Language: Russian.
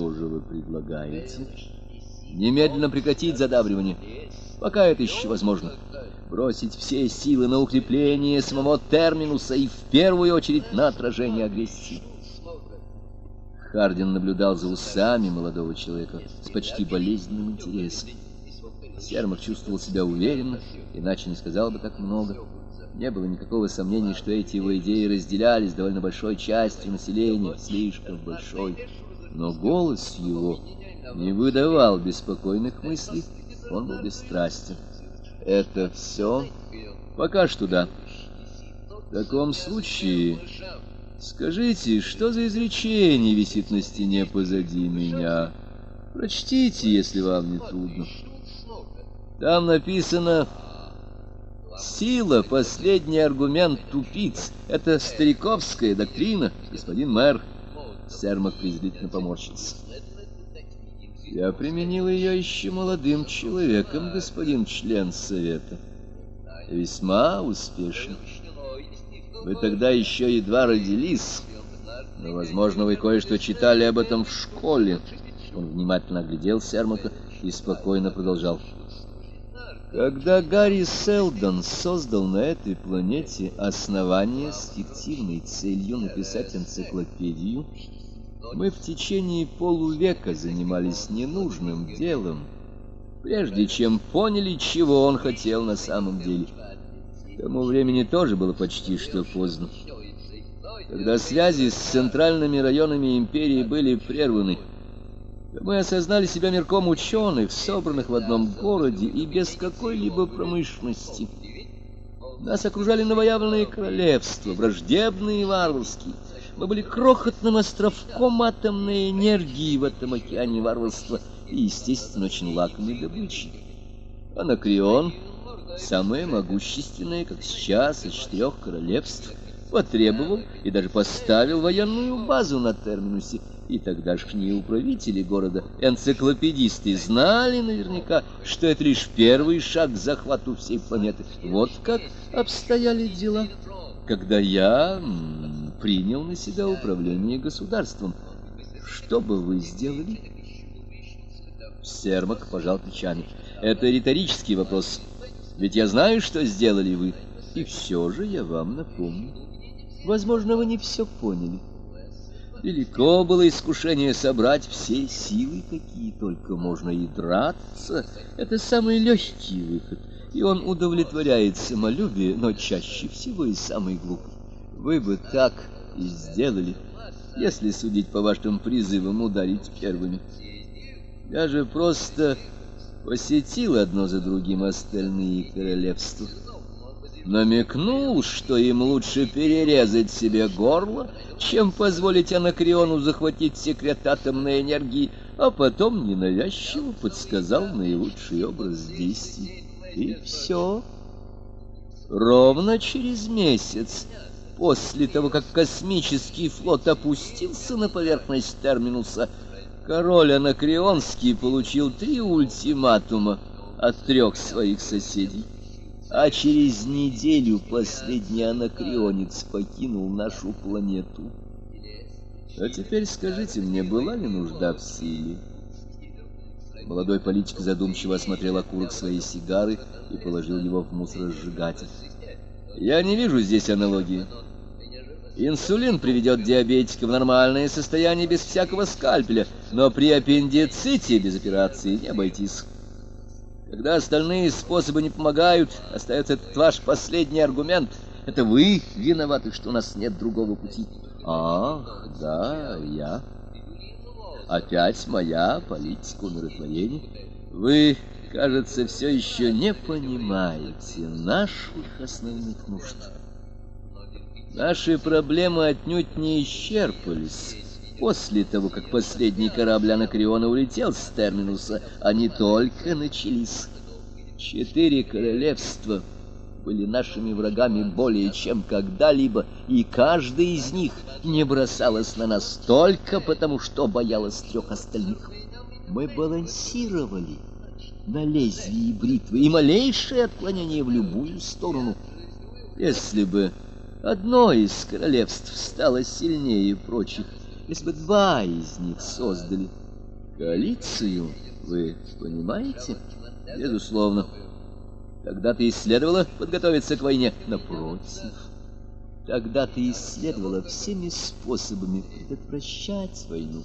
что же вы предлагаете? Немедленно прекратить задабривание, пока это еще возможно. Бросить все силы на укрепление самого терминуса и в первую очередь на отражение агрессии. Хардин наблюдал за усами молодого человека с почти болезненным интересом. Сермак чувствовал себя уверенно, иначе не сказал бы так много. Не было никакого сомнения, что эти его идеи разделялись довольно большой частью населения, слишком большой. Но голос его не выдавал беспокойных мыслей, он был бесстрастен. Это все? Пока что да. В таком случае, скажите, что за изречение висит на стене позади меня? Прочтите, если вам не трудно. Там написано «Сила — последний аргумент тупиц. Это стариковская доктрина, господин мэр». Сермак презрительно поморщился. Я применил ее еще молодым человеком, господин член совета. Весьма успешно. Вы тогда еще едва родились, но, возможно, вы кое-что читали об этом в школе. Он внимательно оглядел Сермака и спокойно продолжал. Когда Гарри Селдон создал на этой планете основание с фиктивной целью написать энциклопедию, мы в течение полувека занимались ненужным делом, прежде чем поняли, чего он хотел на самом деле. К тому времени тоже было почти что поздно. Когда связи с центральными районами империи были прерваны, мы осознали себя мирком ученых, собранных в одном городе и без какой-либо промышленности. Нас окружали новоявленные королевства, враждебные и варварские. Мы были крохотным островком атомной энергии в этом океане варварства и, естественно, очень лакомой добычей. Анакреон, самое могущественное, как сейчас, из четырех королевств, потребовал и даже поставил военную базу на терминусе, и тогдашние управители города, энциклопедисты, знали наверняка, что это лишь первый шаг к захвату всей планеты. Вот как обстояли дела, когда я принял на себя управление государством. Что бы вы сделали? Сермак пожал плечами. Это риторический вопрос. Ведь я знаю, что сделали вы. И все же я вам напомню. Возможно, вы не все поняли. Велико было искушение собрать все силы, какие только можно, и драться. Это самый легкий выход, и он удовлетворяет самолюбие, но чаще всего и самый глупый. Вы бы так и сделали, если судить по вашим призывам ударить первыми. Я же просто посетил одно за другим остальные королевства намекнул, что им лучше перерезать себе горло, чем позволить Анакреону захватить секрет атомной энергии, а потом ненавязчиво подсказал наилучший образ действий. И все. Ровно через месяц, после того, как космический флот опустился на поверхность Терминуса, король Анакреонский получил три ультиматума от трех своих соседей а через неделю последний анакреонец покинул нашу планету. А теперь скажите мне, была ли нужда в силе? Молодой политик задумчиво осмотрел окурок своей сигары и положил его в мусоросжигатель. Я не вижу здесь аналогии. Инсулин приведет диабетика в нормальное состояние без всякого скальпеля, но при аппендиците без операции не обойтись. Когда остальные способы не помогают, остается этот ваш последний аргумент. Это вы виноваты, что у нас нет другого пути. Ах, да, я. Опять моя политика умиротворения. Вы, кажется, все еще не понимаете наших основных нужд. Наши проблемы отнюдь не исчерпались. После того, как последний корабль Анакреона улетел с терминуса, они только начались. Четыре королевства были нашими врагами более чем когда-либо, и каждая из них не бросалась на нас только потому, что боялась трех остальных. Мы балансировали на лезвии бритвы, и малейшее отклонение в любую сторону. Если бы одно из королевств стало сильнее прочих, если бы два из них создали Коалицию, вы понимаете? Безусловно. Тогда-то и следовало подготовиться к войне. Напротив, тогда-то и следовало всеми способами предотвращать войну.